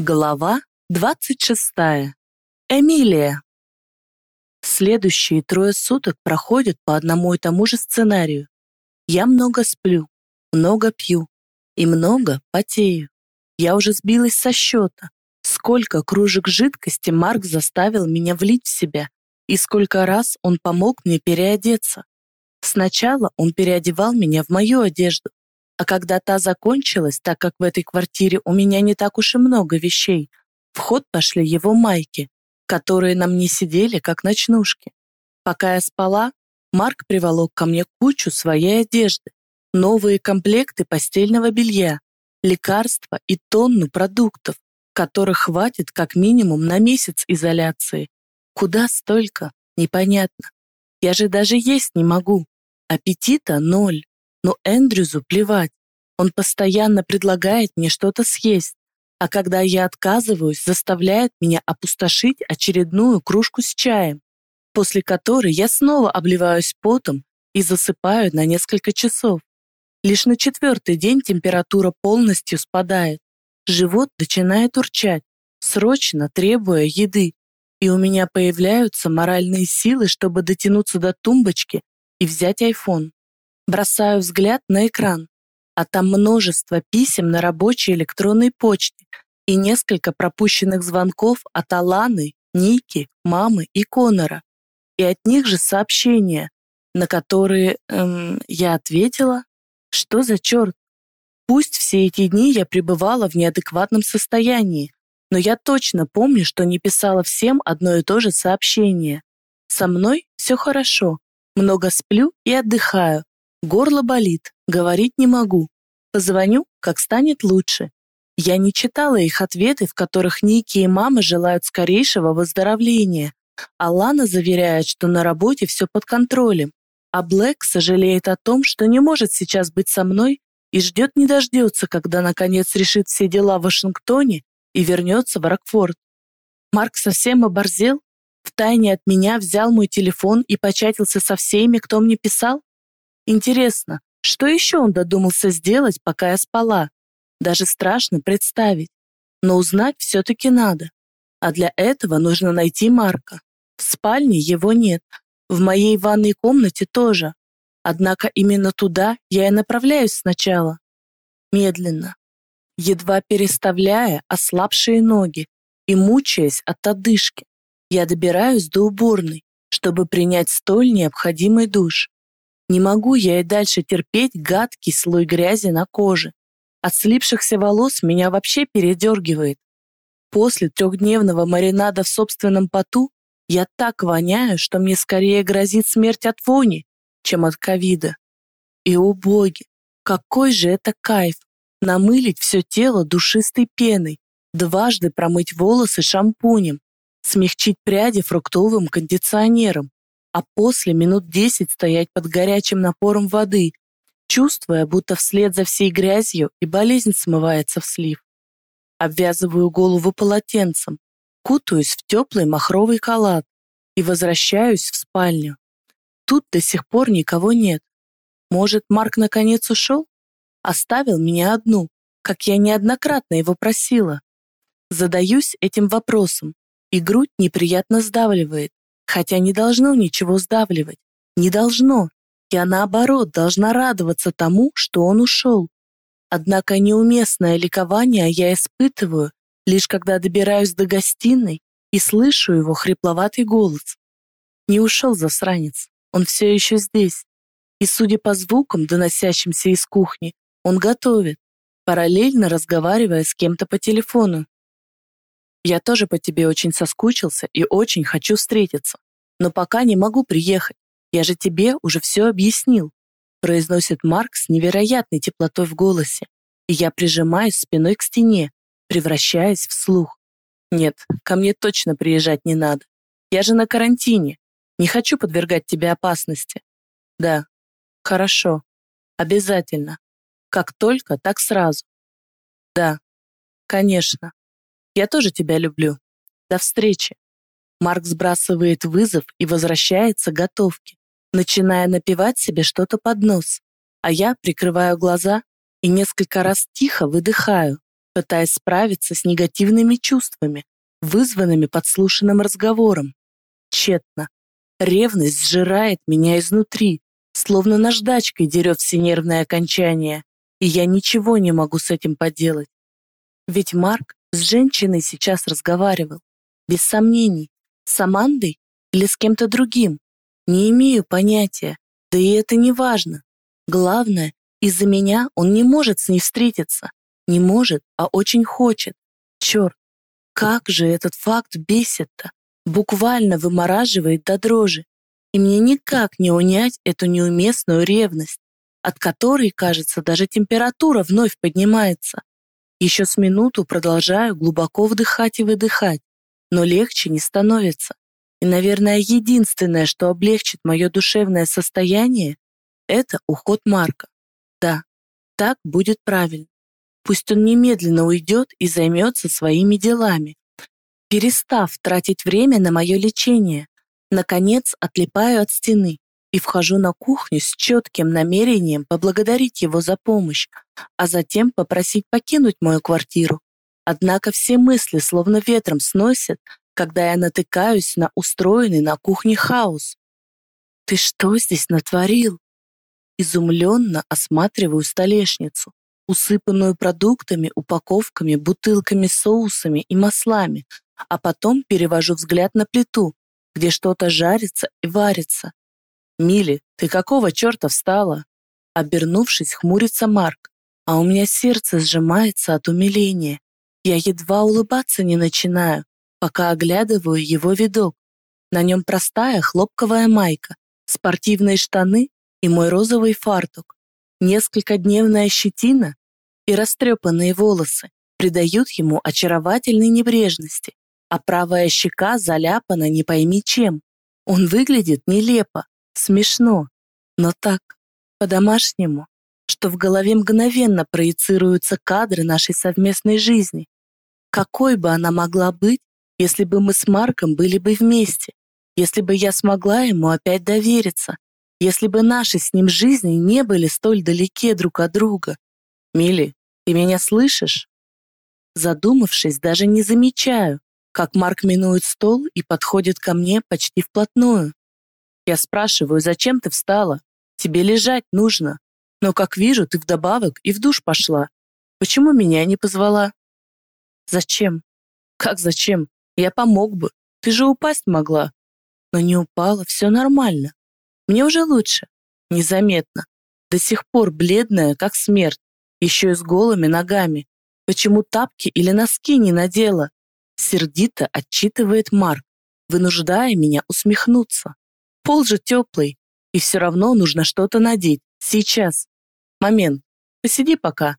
Глава 26. Эмилия. Следующие трое суток проходят по одному и тому же сценарию. Я много сплю, много пью и много потею. Я уже сбилась со счета, сколько кружек жидкости Марк заставил меня влить в себя и сколько раз он помог мне переодеться. Сначала он переодевал меня в мою одежду, а когда та закончилась, так как в этой квартире у меня не так уж и много вещей, в ход пошли его майки, которые на мне сидели, как ночнушки. Пока я спала, Марк приволок ко мне кучу своей одежды, новые комплекты постельного белья, лекарства и тонну продуктов, которых хватит как минимум на месяц изоляции. Куда столько? Непонятно. Я же даже есть не могу. Аппетита ноль. Но Эндрюзу плевать. Он постоянно предлагает мне что-то съесть, а когда я отказываюсь, заставляет меня опустошить очередную кружку с чаем, после которой я снова обливаюсь потом и засыпаю на несколько часов. Лишь на четвертый день температура полностью спадает. Живот начинает урчать, срочно требуя еды, и у меня появляются моральные силы, чтобы дотянуться до тумбочки и взять айфон. Бросаю взгляд на экран, а там множество писем на рабочей электронной почте и несколько пропущенных звонков от Аланы, Ники, мамы и Конора. И от них же сообщения, на которые эм, я ответила, что за черт? Пусть все эти дни я пребывала в неадекватном состоянии, но я точно помню, что не писала всем одно и то же сообщение. Со мной все хорошо, много сплю и отдыхаю, Горло болит, говорить не могу. Позвоню, как станет лучше. Я не читала их ответы, в которых Ники и мама желают скорейшего выздоровления. Алана заверяет, что на работе все под контролем. А Блэк сожалеет о том, что не может сейчас быть со мной и ждет не дождется, когда наконец решит все дела в Вашингтоне и вернется в Рокфорд. Марк совсем оборзел, втайне от меня взял мой телефон и початился со всеми, кто мне писал? Интересно, что еще он додумался сделать, пока я спала? Даже страшно представить. Но узнать все-таки надо. А для этого нужно найти Марка. В спальне его нет. В моей ванной комнате тоже. Однако именно туда я и направляюсь сначала. Медленно. Едва переставляя ослабшие ноги и мучаясь от одышки, я добираюсь до уборной, чтобы принять столь необходимый душ. Не могу я и дальше терпеть гадкий слой грязи на коже. От слипшихся волос меня вообще передергивает. После трехдневного маринада в собственном поту я так воняю, что мне скорее грозит смерть от вони, чем от ковида. И, о боги, какой же это кайф! Намылить все тело душистой пеной, дважды промыть волосы шампунем, смягчить пряди фруктовым кондиционером, а после минут десять стоять под горячим напором воды, чувствуя, будто вслед за всей грязью и болезнь смывается в слив. Обвязываю голову полотенцем, кутаюсь в теплый махровый халат и возвращаюсь в спальню. Тут до сих пор никого нет. Может, Марк наконец ушел? Оставил меня одну, как я неоднократно его просила. Задаюсь этим вопросом, и грудь неприятно сдавливает хотя не должно ничего сдавливать. Не должно. Я, наоборот, должна радоваться тому, что он ушел. Однако неуместное ликование я испытываю, лишь когда добираюсь до гостиной и слышу его хрипловатый голос. Не ушел засранец, он все еще здесь. И, судя по звукам, доносящимся из кухни, он готовит, параллельно разговаривая с кем-то по телефону. Я тоже по тебе очень соскучился и очень хочу встретиться. Но пока не могу приехать. Я же тебе уже все объяснил. Произносит Марк с невероятной теплотой в голосе. И я прижимаюсь спиной к стене, превращаясь в слух. Нет, ко мне точно приезжать не надо. Я же на карантине. Не хочу подвергать тебе опасности. Да, хорошо. Обязательно. Как только, так сразу. Да, конечно. Я тоже тебя люблю. До встречи. Марк сбрасывает вызов и возвращается к готовке, начиная напевать себе что-то под нос. А я прикрываю глаза и несколько раз тихо выдыхаю, пытаясь справиться с негативными чувствами, вызванными подслушанным разговором. Тщетно. Ревность сжирает меня изнутри, словно наждачкой дерет все нервные окончания, и я ничего не могу с этим поделать. Ведь Марк с женщиной сейчас разговаривал, без сомнений, с Амандой или с кем-то другим. Не имею понятия, да и это не важно. Главное, из-за меня он не может с ней встретиться. Не может, а очень хочет. Черт, как же этот факт бесит-то. Буквально вымораживает до дрожи. И мне никак не унять эту неуместную ревность, от которой, кажется, даже температура вновь поднимается. Еще с минуту продолжаю глубоко вдыхать и выдыхать, но легче не становится. И, наверное, единственное, что облегчит мое душевное состояние, это уход Марка. Да, так будет правильно. Пусть он немедленно уйдет и займется своими делами, перестав тратить время на мое лечение. Наконец, отлипаю от стены и вхожу на кухню с четким намерением поблагодарить его за помощь, а затем попросить покинуть мою квартиру. Однако все мысли словно ветром сносят, когда я натыкаюсь на устроенный на кухне хаос. «Ты что здесь натворил?» Изумленно осматриваю столешницу, усыпанную продуктами, упаковками, бутылками, соусами и маслами, а потом перевожу взгляд на плиту, где что-то жарится и варится. «Мили, ты какого черта встала?» Обернувшись, хмурится Марк, а у меня сердце сжимается от умиления. Я едва улыбаться не начинаю, пока оглядываю его видок. На нем простая хлопковая майка, спортивные штаны и мой розовый фартук. Несколько дневная щетина и растрепанные волосы придают ему очаровательной небрежности, а правая щека заляпана не пойми чем. Он выглядит нелепо, смешно, но так, по-домашнему, что в голове мгновенно проецируются кадры нашей совместной жизни. Какой бы она могла быть, если бы мы с Марком были бы вместе, если бы я смогла ему опять довериться, если бы наши с ним жизни не были столь далеки друг от друга. Мили, ты меня слышишь? Задумавшись, даже не замечаю, как Марк минует стол и подходит ко мне почти вплотную. Я спрашиваю, зачем ты встала? Тебе лежать нужно. Но, как вижу, ты вдобавок и в душ пошла. Почему меня не позвала? Зачем? Как зачем? Я помог бы. Ты же упасть могла. Но не упала, все нормально. Мне уже лучше. Незаметно. До сих пор бледная, как смерть. Еще и с голыми ногами. Почему тапки или носки не надела? Сердито отчитывает Марк, вынуждая меня усмехнуться. Пол же теплый, и все равно нужно что-то надеть. Сейчас. Момент. Посиди пока.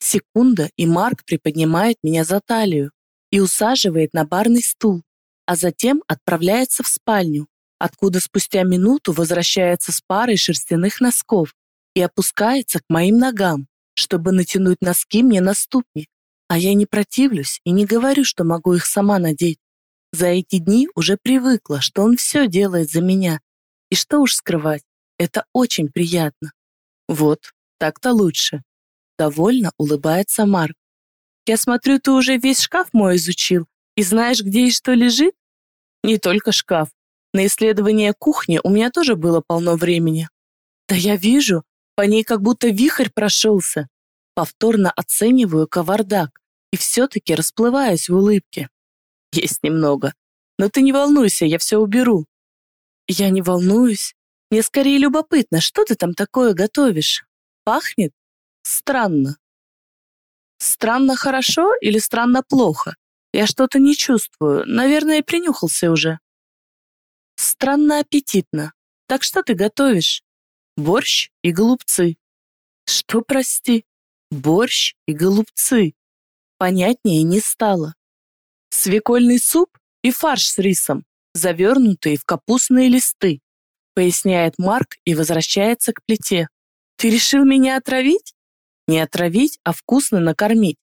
Секунда, и Марк приподнимает меня за талию и усаживает на барный стул, а затем отправляется в спальню, откуда спустя минуту возвращается с парой шерстяных носков и опускается к моим ногам, чтобы натянуть носки мне на ступни. А я не противлюсь и не говорю, что могу их сама надеть. За эти дни уже привыкла, что он все делает за меня. И что уж скрывать, это очень приятно. Вот, так-то лучше. Довольно улыбается Марк. Я смотрю, ты уже весь шкаф мой изучил и знаешь, где и что лежит? Не только шкаф. На исследование кухни у меня тоже было полно времени. Да я вижу, по ней как будто вихрь прошелся. Повторно оцениваю кавардак и все-таки расплываюсь в улыбке. Есть немного. Но ты не волнуйся, я все уберу. Я не волнуюсь. Мне скорее любопытно, что ты там такое готовишь? Пахнет? Странно. Странно хорошо или странно плохо? Я что-то не чувствую. Наверное, принюхался уже. Странно аппетитно. Так что ты готовишь? Борщ и голубцы. Что, прости? Борщ и голубцы. Понятнее не стало. Свекольный суп и фарш с рисом, завернутые в капустные листы, поясняет Марк и возвращается к плите. Ты решил меня отравить? Не отравить, а вкусно накормить.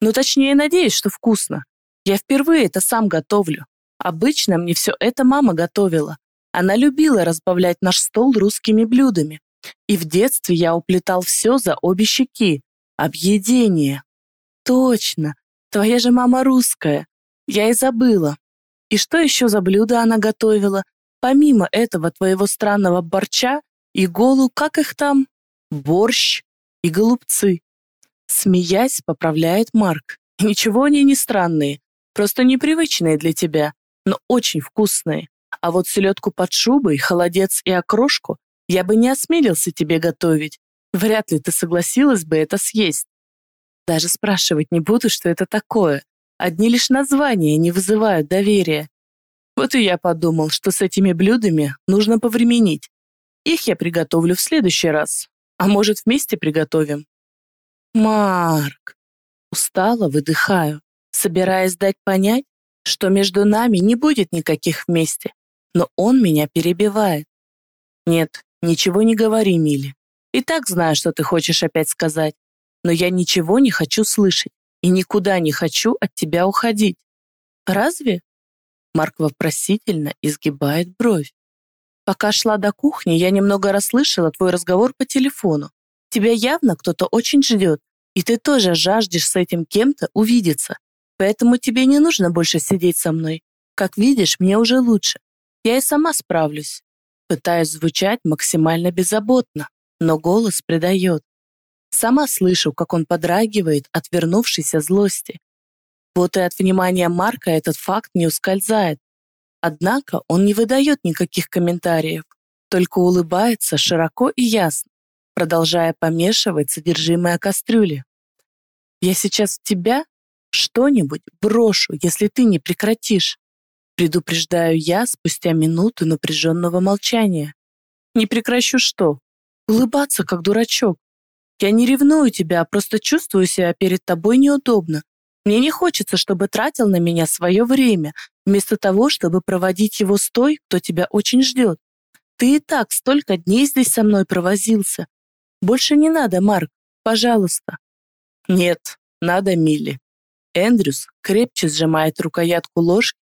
Ну, точнее, надеюсь, что вкусно. Я впервые это сам готовлю. Обычно мне все это мама готовила. Она любила разбавлять наш стол русскими блюдами. И в детстве я уплетал все за обе щеки. Объедение. точно. Твоя же мама русская. Я и забыла. И что еще за блюдо она готовила? Помимо этого твоего странного борча и голу, как их там? Борщ и голубцы. Смеясь, поправляет Марк. Ничего они не странные, просто непривычные для тебя, но очень вкусные. А вот селедку под шубой, холодец и окрошку я бы не осмелился тебе готовить. Вряд ли ты согласилась бы это съесть. Даже спрашивать не буду, что это такое. Одни лишь названия не вызывают доверия. Вот и я подумал, что с этими блюдами нужно повременить. Их я приготовлю в следующий раз. А может, вместе приготовим? Марк. Устало выдыхаю, собираясь дать понять, что между нами не будет никаких вместе. Но он меня перебивает. Нет, ничего не говори, Мили. И так знаю, что ты хочешь опять сказать. Но я ничего не хочу слышать и никуда не хочу от тебя уходить. Разве? Марк вопросительно изгибает бровь. Пока шла до кухни, я немного расслышала твой разговор по телефону. Тебя явно кто-то очень ждет, и ты тоже жаждешь с этим кем-то увидеться. Поэтому тебе не нужно больше сидеть со мной. Как видишь, мне уже лучше. Я и сама справлюсь. Пытаюсь звучать максимально беззаботно, но голос предает. Сама слышу, как он подрагивает от вернувшейся злости. Вот и от внимания Марка этот факт не ускользает. Однако он не выдает никаких комментариев, только улыбается широко и ясно, продолжая помешивать содержимое кастрюли. «Я сейчас в тебя что-нибудь брошу, если ты не прекратишь», предупреждаю я спустя минуту напряженного молчания. «Не прекращу что? Улыбаться, как дурачок. Я не ревную тебя, а просто чувствую себя перед тобой неудобно. Мне не хочется, чтобы тратил на меня свое время, вместо того, чтобы проводить его с той, кто тебя очень ждет. Ты и так столько дней здесь со мной провозился. Больше не надо, Марк, пожалуйста. Нет, надо, Милли. Эндрюс крепче сжимает рукоятку ложки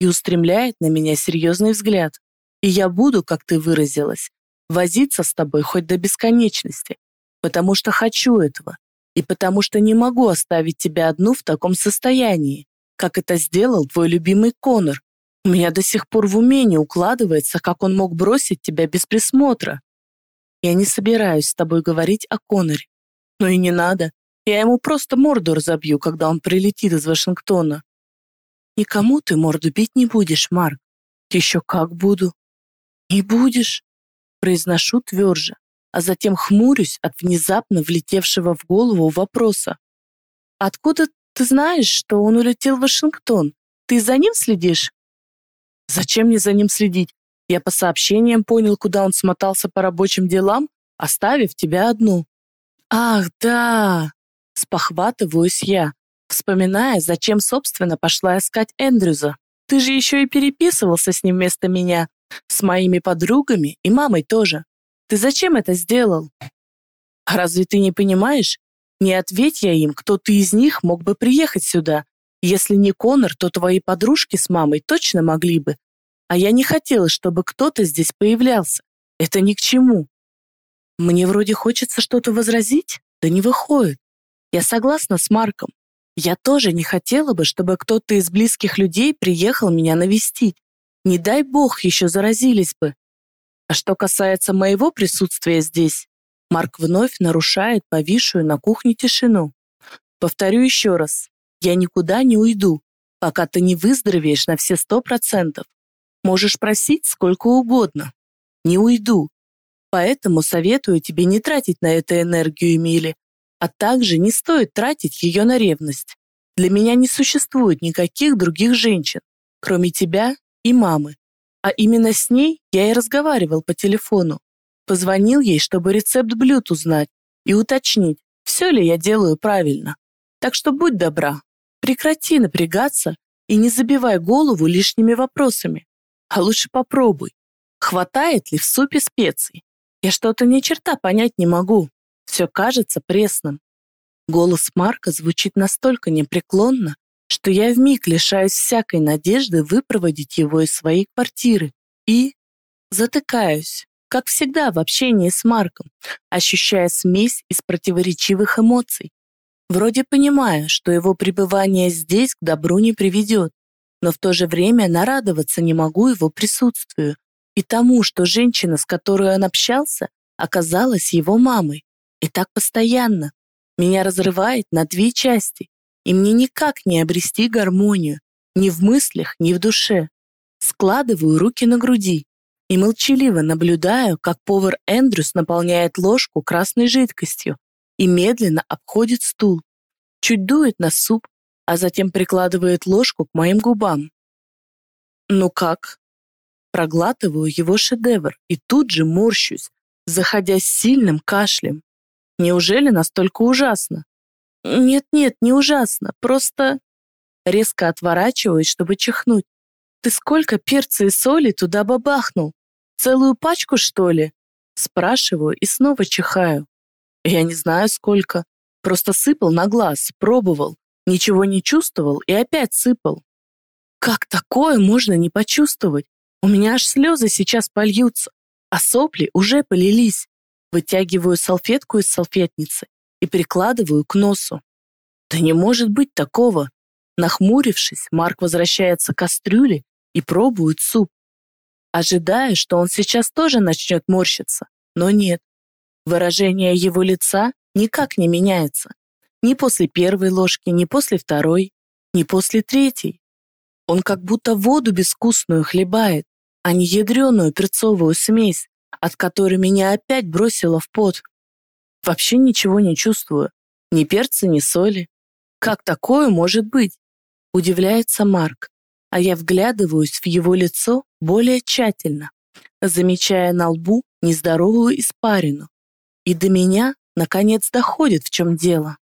и устремляет на меня серьезный взгляд. И я буду, как ты выразилась, возиться с тобой хоть до бесконечности, потому что хочу этого, и потому что не могу оставить тебя одну в таком состоянии, как это сделал твой любимый Конор. У меня до сих пор в уме не укладывается, как он мог бросить тебя без присмотра. Я не собираюсь с тобой говорить о Коноре. Но и не надо. Я ему просто морду разобью, когда он прилетит из Вашингтона. Никому ты морду бить не будешь, Марк. Еще как буду. Не будешь, произношу тверже а затем хмурюсь от внезапно влетевшего в голову вопроса. «Откуда ты знаешь, что он улетел в Вашингтон? Ты за ним следишь?» «Зачем мне за ним следить? Я по сообщениям понял, куда он смотался по рабочим делам, оставив тебя одну». «Ах, да!» — спохватываюсь я, вспоминая, зачем, собственно, пошла искать Эндрюза. «Ты же еще и переписывался с ним вместо меня, с моими подругами и мамой тоже. Ты зачем это сделал? А разве ты не понимаешь? Не ответь я им, кто-то из них мог бы приехать сюда. Если не Конор, то твои подружки с мамой точно могли бы. А я не хотела, чтобы кто-то здесь появлялся. Это ни к чему. Мне вроде хочется что-то возразить, да не выходит. Я согласна с Марком. Я тоже не хотела бы, чтобы кто-то из близких людей приехал меня навестить. Не дай бог еще заразились бы. А что касается моего присутствия здесь, Марк вновь нарушает повисшую на кухне тишину. Повторю еще раз, я никуда не уйду, пока ты не выздоровеешь на все сто процентов. Можешь просить сколько угодно. Не уйду. Поэтому советую тебе не тратить на это энергию, Эмили, а также не стоит тратить ее на ревность. Для меня не существует никаких других женщин, кроме тебя и мамы. А именно с ней я и разговаривал по телефону. Позвонил ей, чтобы рецепт блюд узнать и уточнить, все ли я делаю правильно. Так что будь добра, прекрати напрягаться и не забивай голову лишними вопросами. А лучше попробуй, хватает ли в супе специй. Я что-то ни черта понять не могу. Все кажется пресным. Голос Марка звучит настолько непреклонно, что я вмиг лишаюсь всякой надежды выпроводить его из своей квартиры и затыкаюсь, как всегда в общении с Марком, ощущая смесь из противоречивых эмоций. Вроде понимаю, что его пребывание здесь к добру не приведет, но в то же время нарадоваться не могу его присутствию и тому, что женщина, с которой он общался, оказалась его мамой. И так постоянно. Меня разрывает на две части, и мне никак не обрести гармонию, ни в мыслях, ни в душе. Складываю руки на груди и молчаливо наблюдаю, как повар Эндрюс наполняет ложку красной жидкостью и медленно обходит стул, чуть дует на суп, а затем прикладывает ложку к моим губам. «Ну как?» Проглатываю его шедевр и тут же морщусь, заходя с сильным кашлем. Неужели настолько ужасно? Нет-нет, не ужасно, просто... Резко отворачиваюсь, чтобы чихнуть. Ты сколько перца и соли туда бабахнул? Целую пачку, что ли? Спрашиваю и снова чихаю. Я не знаю сколько. Просто сыпал на глаз, пробовал, ничего не чувствовал и опять сыпал. Как такое можно не почувствовать? У меня аж слезы сейчас польются, а сопли уже полились. Вытягиваю салфетку из салфетницы и прикладываю к носу. Да не может быть такого. Нахмурившись, Марк возвращается к кастрюле и пробует суп. Ожидая, что он сейчас тоже начнет морщиться, но нет. Выражение его лица никак не меняется. Ни после первой ложки, ни после второй, ни после третьей. Он как будто воду безвкусную хлебает, а не ядреную перцовую смесь, от которой меня опять бросило в пот. Вообще ничего не чувствую. Ни перца, ни соли. Как такое может быть? Удивляется Марк, а я вглядываюсь в его лицо более тщательно, замечая на лбу нездоровую испарину. И до меня, наконец, доходит, в чем дело.